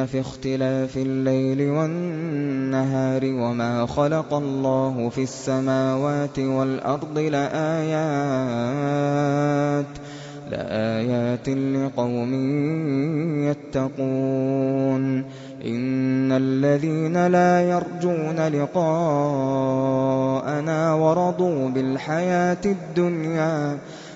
إن في اختلاف الليل والنهار وما خلق الله في السماوات والأرض لآيات لآيات لقوم يتقون. إن الذين لا يرجون لقاءنا ورضوا بالحياة الدنيا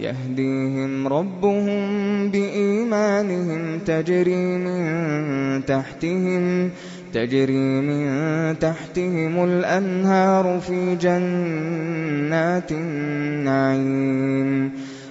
يهديهم ربهم بإيمانهم تجري من تحتهم تجري من تحتهم الأنهار في جنات النعيم.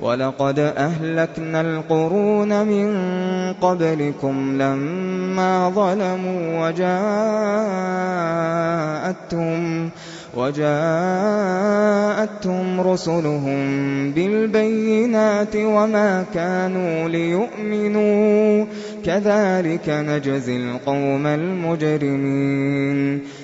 وَلَقَدْ أَهْلَكْنَا الْقُرُونَ مِن قَبْلِكُمْ لَمَّا ظَلَمُوا وَجَاءَتْهُمْ وَجَاءَتْهُمْ رُسُلُهُم بِالْبَيِّنَاتِ وَمَا كَانُوا لِيُؤْمِنُوا ۚ كَذَٰلِكَ نَجْزِي الْقَوْمَ الْمُجْرِمِينَ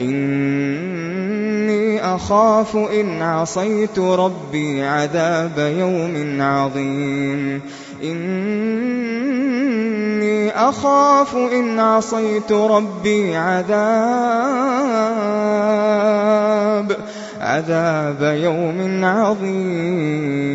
إِنِّي أَخَافُ إِنْ عَصَيْتُ رَبِّي عَذَابَ يَوْمٍ عَظِيمٍ. إِنِّي أَخَافُ إِنْ عَصَيْتُ رَبِّي عَذَابَ يَوْمٍ عَظِيمٍ.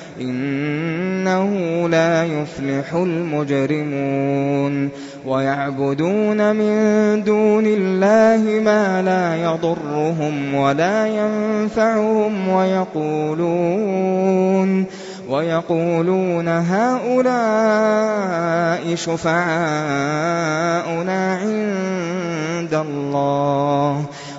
إِنَّهُ لَا يُفْلِحُ الْمُجْرِمُونَ وَيَعْبُدُونَ مِن دُونِ اللَّهِ مَا لَا يَضُرُّهُمْ وَلَا يَنفَعُهُمْ وَيَقُولُونَ هَٰؤُلَاءِ شُفَعَاؤُنَا عِندَ اللَّهِ ۚ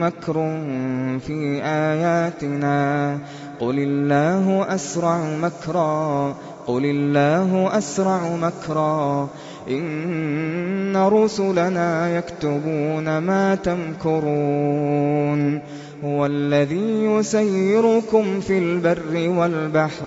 مَّكْرٌ فِي آيَاتِنَا ۚ قُلِ اللَّهُ أَسْرَعُ مَكْرًا ۚ إِنَّ رُسُلَنَا يَكْتُبُونَ مَا تَمْكُرُونَ هُوَ الَّذِي يُسَيِّرُكُمْ فِي الْبَرِّ وَالْبَحْرِ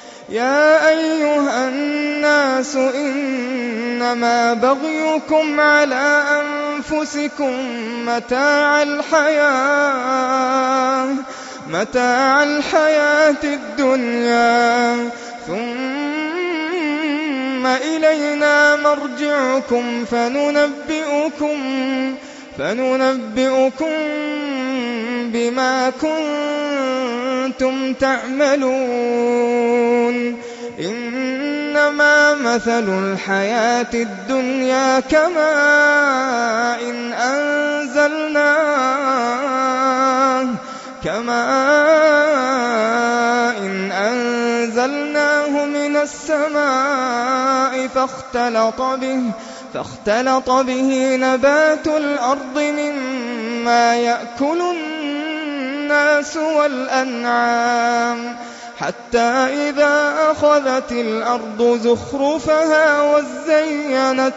يا أيها الناس إنما بغيكم على أنفسكم متاع الحياة متاع الحياة الدنيا. ثم إلينا مرجعكم فننبئكم فننبئكم بما كنتم تعملون إنما مثل الحياة الدنيا كماء إن أنزلناه كماء إن أنزلناه من السماء فاختلط به فاختلط به نبات الأرض مما يأكل الناس والأنعام حتى إذا أخذت الأرض زخرفها وزينت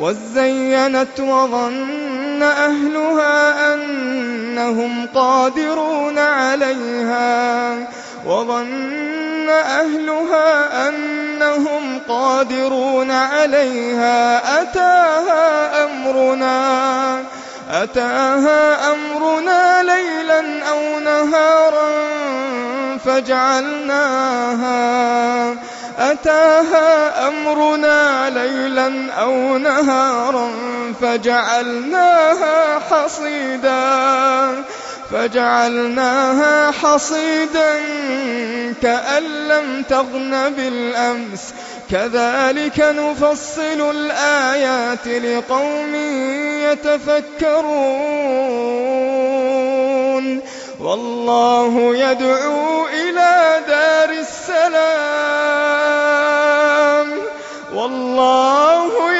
وزينت وظن أهلها أنهم قادرون عليها وظن أهلها أنهم قادرون عليها أتاها أمرنا أتاها أمرنا ليلا أو نهارا فجعلناها. أتاها أمرنا ليلا أو نهارا فجعلناها حصيدا. فجعلناها حصيدا كأن لم تغن بالأمس. كذلك نفصل الآيات لقوم يتفكرون. والله يدعو إلى دار السلام. والله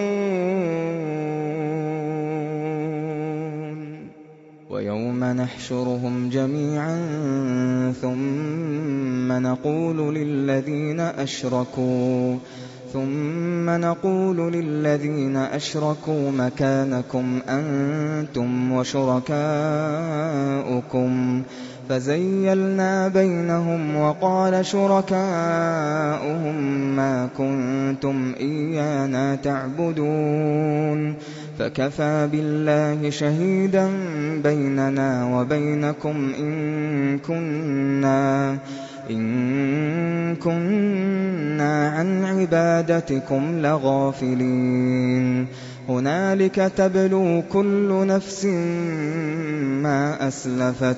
نحشرهم جميعا ثم نقول للذين أشركوا ثُمَّ نَقُولُ لِلَّذِينَ أَشْرَكُوا مَكَانَكُمْ أَنتُمْ وَشُرَكَاؤُكُمْ. فَزَيَّلْنَا بَيْنَهُمْ وَقَالَ شُرَكَاؤُهُم مَّا كُنتُمْ إِيَّانَا تَعْبُدُونَ فَكَفَىٰ بِاللَّهِ شَهِيدًا بَيْنَنَا وَبَيْنَكُمْ إِن كُنَّا إِن كُنَّا عَنْ عِبَادَتِكُمْ لَغَافِلِينَ. هُنَالِكَ تَبْلُو كُلُّ نَفْسٍ مَّا أَسْلَفَتْ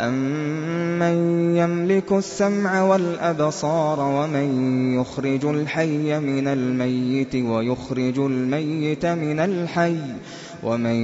أَمَّن يَمْلِكُ السَّمْعَ وَالْأَبْصَارَ وَمَن يُخْرِجُ الْحَيَّ مِنَ الْمَيِّتِ وَيُخْرِجُ الْمَيِّتَ مِنَ الْحَيِّ وَمَن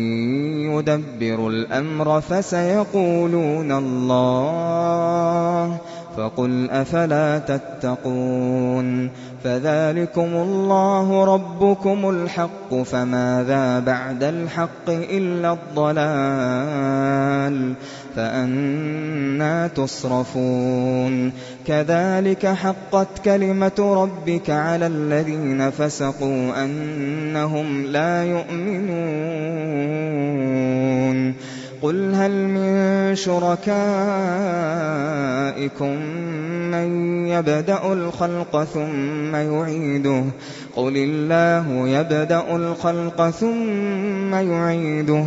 يُدَبِّرُ الْأَمْرَ فَسَيَقُولُونَ اللَّهُ فَقُلْ أَفَلَا تَتَّقُونَ فَذَٰلِكُمُ اللَّهُ رَبُّكُمُ الْحَقُّ فَمَاذَا بَعْدَ الْحَقِّ إِلَّا الضَّلَالُ فَأَنَّىٰ تُصْرَفُونَ. كَذَٰلِكَ حَقَّتْ كَلِمَتُ رَبِّكَ عَلَى الَّذِينَ فَسَقُوا أَنَّهُمْ لَا يُؤْمِنُونَ. قُلْ هَلْ مِن شُرَكَائِكُم مَّن يَبْدَأُ الْخَلْقَ ثُمَّ يُعِيدُهُ ۚ؟ قُلِ اللَّهُ يَبْدَأُ الْخَلْقَ ثُمَّ يُعِيدُهُ ۖ.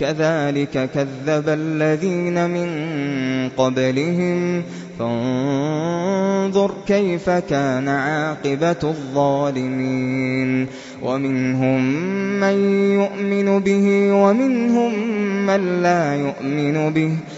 كَذَٰلِكَ كَذَّبَ الَّذِينَ مِن قَبْلِهِمْ ۖ. فَانظُرْ كَيْفَ كَانَ عَاقِبَةُ الظَّالِمِينَ. وَمِنْهُم مَّن يُؤْمِنُ بِهِ وَمِنْهُم مَّن لَّا يُؤْمِنُ بِهِ ۚ.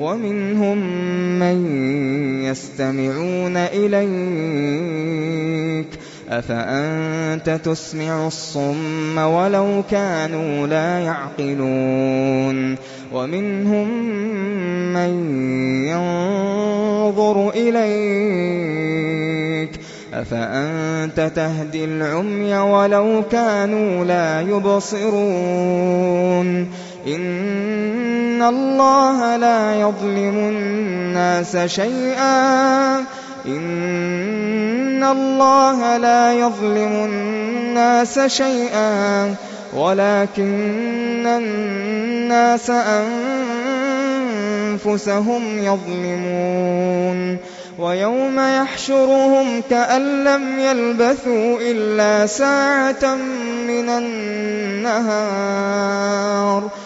وَمِنْهُم مَّن يَسْتَمِعُونَ إِلَيْكَ ۚ أَفَأَنتَ تُسْمِعُ الصُّمَّ وَلَوْ كَانُوا لَا يَعْقِلُونَ وَمِنْهُم مَّن يَنظُرُ إِلَيْكَ ۚ أَفَأَنتَ تَهْدِي الْعُمْيَ وَلَوْ كَانُوا لَا يُبْصِرُونَ إِنَّ اللَّهَ لَا يَظْلِمُ النَّاسَ شَيْئًا. النَّاسَ شَيْئًا. وَلَٰكِنَّ النَّاسَ أَنفُسَهُمْ يَظْلِمُونَ. وَيَوْمَ يَحْشُرُهُمْ كَأَن لَّمْ يَلْبَثُوا إِلَّا سَاعَةً مِّنَ النَّهَارِ.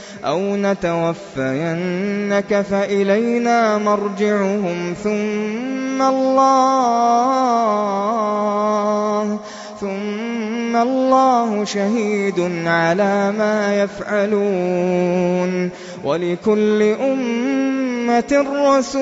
أو نتوفينك فإلينا مرجعهم ثم الله ثم الله شهيد على ما يفعلون ولكل أمة رسول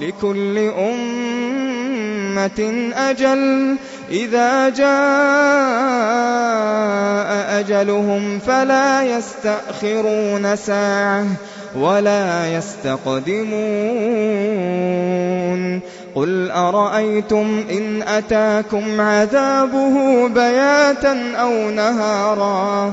لكل أمة أجل. إذا جاء أجلهم فلا يستأخرون ساعة ولا يستقدمون. قل أرأيتم إن أتاكم عذابه بياتا أو نهارا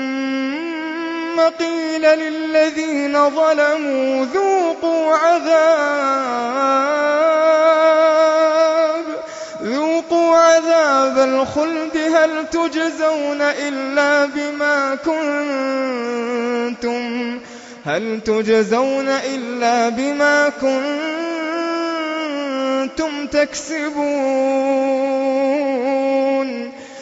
قيل للذين ظلموا ذوقوا عذاب ذوقوا عذاب الخلد. هل تجزون إلا بما كنتم؟ هل تجزون إلا بما كنتم تكسبون؟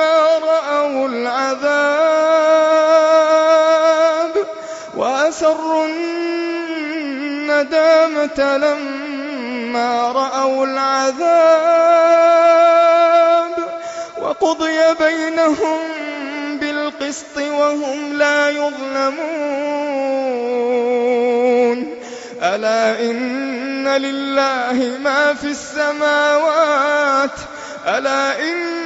رأوا العذاب وأسروا الندامة لما رأوا العذاب وقضي بينهم بالقسط وهم لا يظلمون. ألا إن لله ما في السماوات؟ ألا إن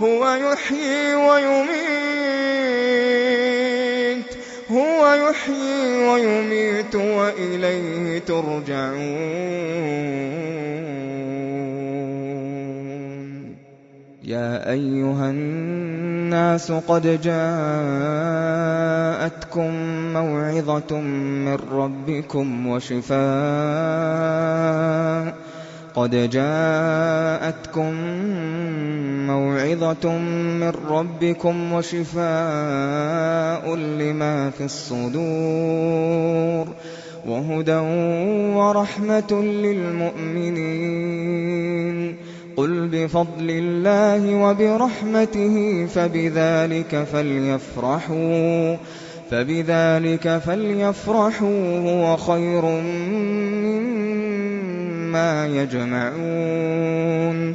هو يحيي ويميت هو يحيي ويميت وإليه ترجعون. يا أيها الناس قد جاءتكم موعظة من ربكم وشفاء قد جاءتكم موعظة من ربكم وشفاء لما في الصدور وهدى ورحمة للمؤمنين. قل بفضل الله وبرحمته فبذلك فليفرحوا فبذلك فليفرحوا هو خير مما يجمعون.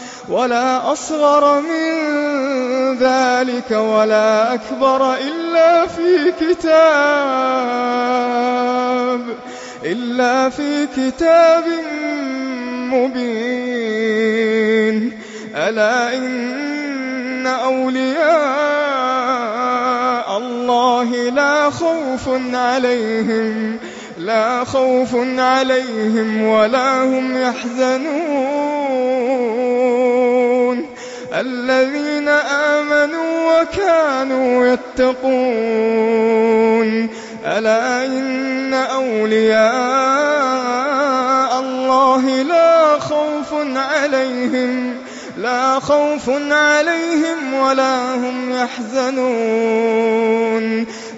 ولا أصغر من ذلك ولا أكبر إلا في كتاب إلا في كتاب مبين. ألا إن أولياء الله لا خوف عليهم لا خوف عليهم ولا هم يحزنون. الذين آمنوا وكانوا يتقون. ألا إن أولياء الله لا خوف عليهم لا خوف عليهم ولا هم يحزنون.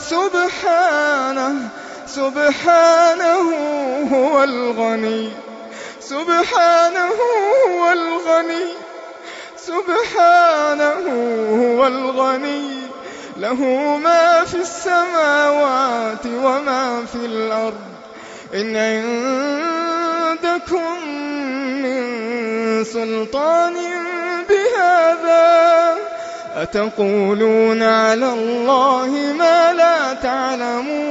سبحانه سبحانه هو الغني. سبحانه هو الغني. سبحانه هو الغني. له ما في السماوات وما في الأرض. إن عندكم من سلطان بهذا أتقولون على الله ما لا تعلمون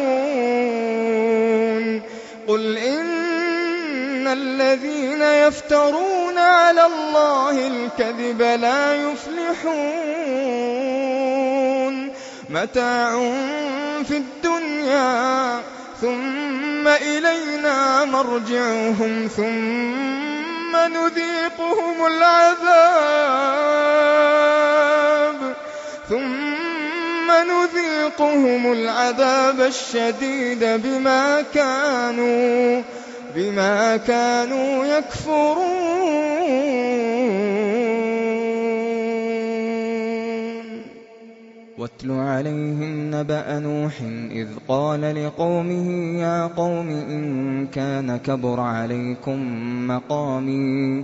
قل إن الذين يفترون على الله الكذب لا يفلحون متاع في الدنيا ثم إلينا مرجعهم ثم نذيقهم العذاب ثم نذيقهم العذاب الشديد بما كانوا بما كانوا يكفرون. واتل عليهم نبأ نوح إذ قال لقومه يا قوم إن كان كبر عليكم مقامي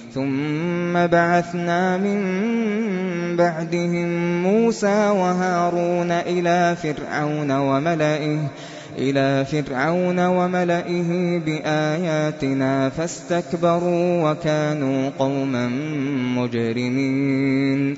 ثم بعثنا من بعدهم موسى وهارون إلى فرعون وملئه إلى فرعون وملئه بآياتنا فاستكبروا وكانوا قوما مجرمين.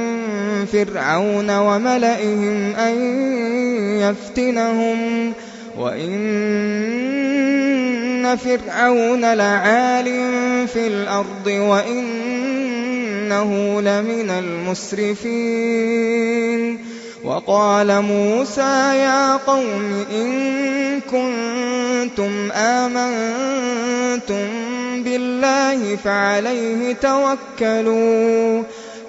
فرعون وملئهم أن يفتنهم وَإِنَّ فِرْعَوْنَ لَعَالٍ فِي الْأَرْضِ وَإِنَّهُ لَمِنَ الْمُسْرِفِينَ وَقَالَ مُوسَىٰ يَا قَوْمِ إِن كُنتُمْ آمَنتُم بِاللَّهِ فَعَلَيْهِ تَوَكَّلُوا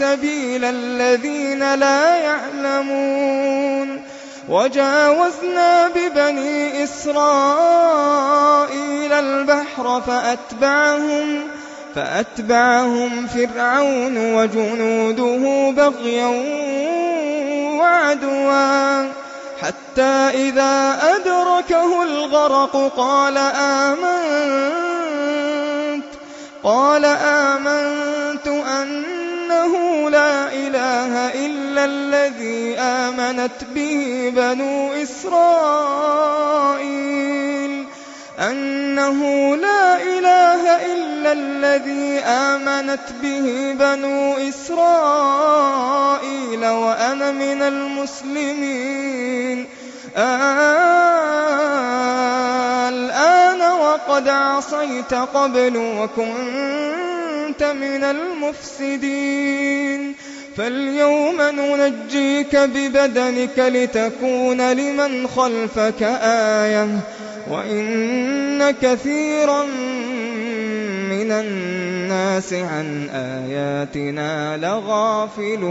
سَبِيلَ الَّذِينَ لَا يَعْلَمُونَ. وَجَاوَزْنَا بِبَنِي إِسْرَائِيلَ الْبَحْرَ فَأَتْبَعَهُمْ فِرْعَوْنُ وَجُنُودُهُ بَغْيًا وَعَدْوًا. حَتَّىٰ إِذَا أَدْرَكَهُ الْغَرَقُ قَالَ آمَنتُ أَنَّهُ لَا إِلَٰهَ إِلَّا الَّذِي آمَنَتْ بِهِ بَنُو إِسْرَائِيلَ أَنَّهُ لَا إِلَٰهَ إِلَّا الَّذِي آمَنَتْ بِهِ بَنُو إِسْرَائِيلَ وَأَنَا مِنَ الْمُسْلِمِينَ. الْآنَ وَقَدْ عَصَيْتَ قَبْلُ وَكُنتَ مِنَ الْمُفْسِدِينَ. فَالْيَوْمَ نُنَجِّيكَ بِبَدَنِكَ لِتَكُونَ لِمَنْ خَلْفَكَ آيَةً ۚ وَإِنَّ كَثِيرًا مِّنَ النَّاسِ عَنْ آيَاتِنَا لَغَافِلُونَ.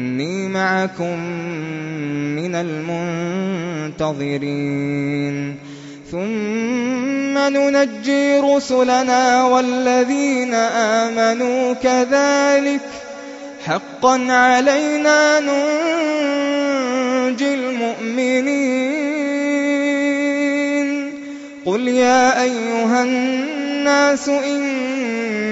إني معكم من المنتظرين. ثم ننجي رسلنا والذين آمنوا كذلك. حقا علينا ننجي المؤمنين. قل يا أيها الناس إن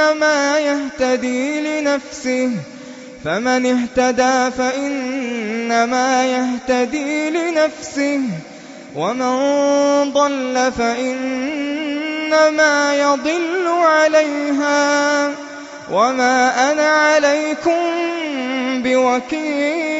فإنما يهتدي لنفسه فمن اهتدى فإنما يهتدي لنفسه ومن ضل فإنما يضل عليها. وما أنا عليكم بوكيل.